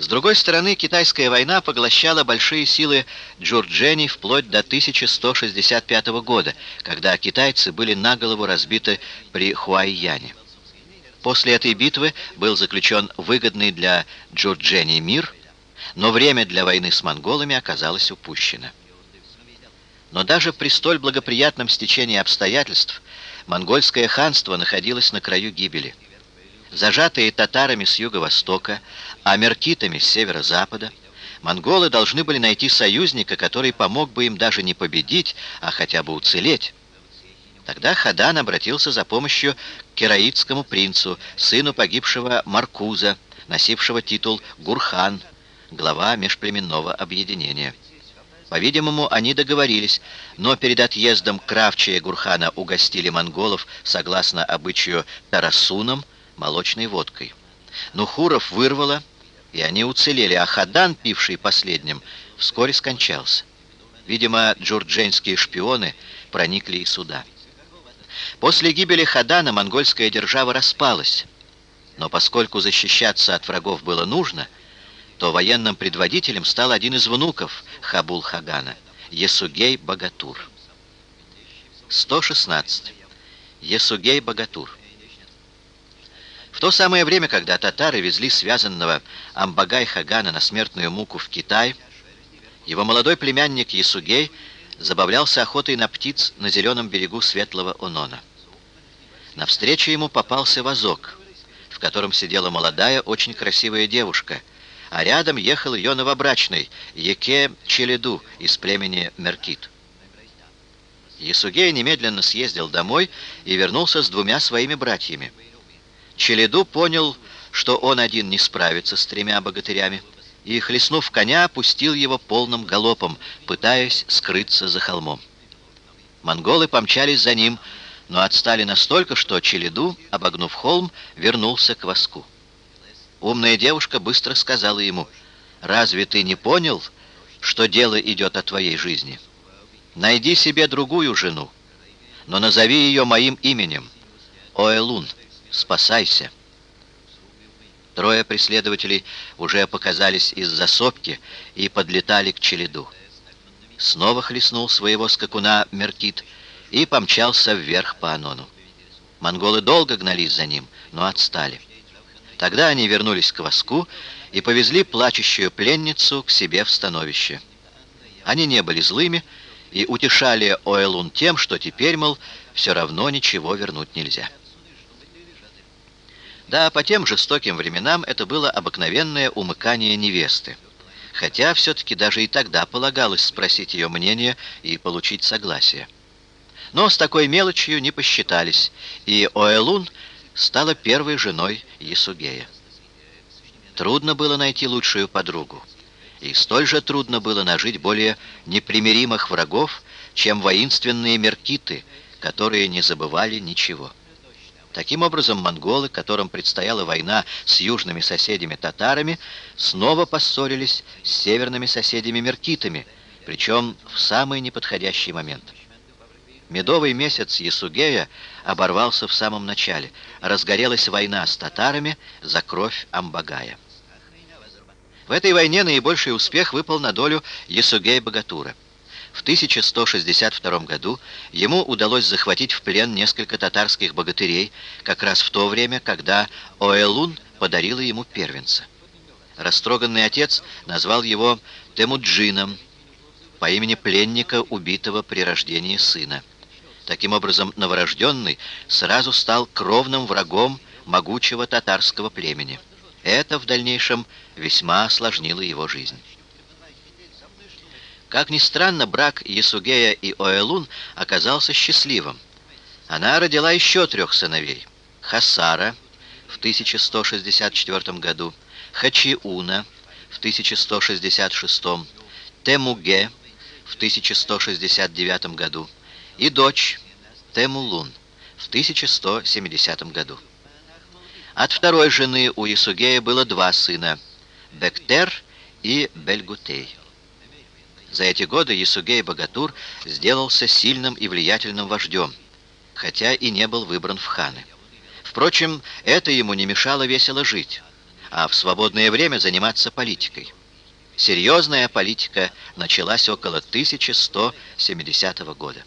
С другой стороны, китайская война поглощала большие силы Джурджени вплоть до 1165 года, когда китайцы были наголову разбиты при Хуайяне. После этой битвы был заключен выгодный для Джурджени мир, но время для войны с монголами оказалось упущено. Но даже при столь благоприятном стечении обстоятельств монгольское ханство находилось на краю гибели. Зажатые татарами с юго-востока, а меркитами с северо-запада, монголы должны были найти союзника, который помог бы им даже не победить, а хотя бы уцелеть. Тогда Хадан обратился за помощью к кераитскому принцу, сыну погибшего Маркуза, носившего титул Гурхан, глава межплеменного объединения. По-видимому, они договорились, но перед отъездом Кравча Гурхана угостили монголов, согласно обычаю Тарасуном, молочной водкой. Нухуров вырвало, и они уцелели, а Хадан, пивший последним, вскоре скончался. Видимо, джурдженские шпионы проникли и сюда. После гибели Хадана монгольская держава распалась, но поскольку защищаться от врагов было нужно, то военным предводителем стал один из внуков Хабул-Хагана, Есугей-Богатур. 116. Есугей-Богатур. То самое время, когда татары везли связанного Амбагай-Хагана на смертную муку в Китай, его молодой племянник Ясугей забавлялся охотой на птиц на зеленом берегу Светлого Онона. Навстречу ему попался вазок, в котором сидела молодая, очень красивая девушка, а рядом ехал ее новобрачный, Еке Челеду из племени Меркит. Ясугей немедленно съездил домой и вернулся с двумя своими братьями. Челеду понял, что он один не справится с тремя богатырями, и, хлестнув коня, пустил его полным галопом, пытаясь скрыться за холмом. Монголы помчались за ним, но отстали настолько, что Челеду, обогнув холм, вернулся к воску. Умная девушка быстро сказала ему, «Разве ты не понял, что дело идет о твоей жизни? Найди себе другую жену, но назови ее моим именем, Оэлун» спасайся!» Трое преследователей уже показались из засопки и подлетали к челеду. Снова хлестнул своего скакуна Меркит и помчался вверх по Анону. Монголы долго гнались за ним, но отстали. Тогда они вернулись к воску и повезли плачущую пленницу к себе в становище. Они не были злыми и утешали Оэлун тем, что теперь, мол, все равно ничего вернуть нельзя. Да, по тем жестоким временам это было обыкновенное умыкание невесты. Хотя все-таки даже и тогда полагалось спросить ее мнение и получить согласие. Но с такой мелочью не посчитались, и Оэлун стала первой женой Ясугея. Трудно было найти лучшую подругу, и столь же трудно было нажить более непримиримых врагов, чем воинственные меркиты, которые не забывали ничего. Таким образом, монголы, которым предстояла война с южными соседями-татарами, снова поссорились с северными соседями-меркитами, причем в самый неподходящий момент. Медовый месяц Ясугея оборвался в самом начале. Разгорелась война с татарами за кровь Амбагая. В этой войне наибольший успех выпал на долю Ясугея-Богатура. В 1162 году ему удалось захватить в плен несколько татарских богатырей, как раз в то время, когда Оэлун подарила ему первенца. Растроганный отец назвал его Темуджином по имени пленника, убитого при рождении сына. Таким образом, новорожденный сразу стал кровным врагом могучего татарского племени. Это в дальнейшем весьма осложнило его жизнь. Как ни странно, брак Ясугея и Оэлун оказался счастливым. Она родила еще трех сыновей. Хасара в 1164 году, Хачиуна в 1166, Темуге в 1169 году и дочь Темулун в 1170 году. От второй жены у Ясугея было два сына – Бектер и Бельгутей. За эти годы Ясугей Богатур сделался сильным и влиятельным вождем, хотя и не был выбран в ханы. Впрочем, это ему не мешало весело жить. а в свободное время заниматься политикой. Серьезная политика началась около 1170 года.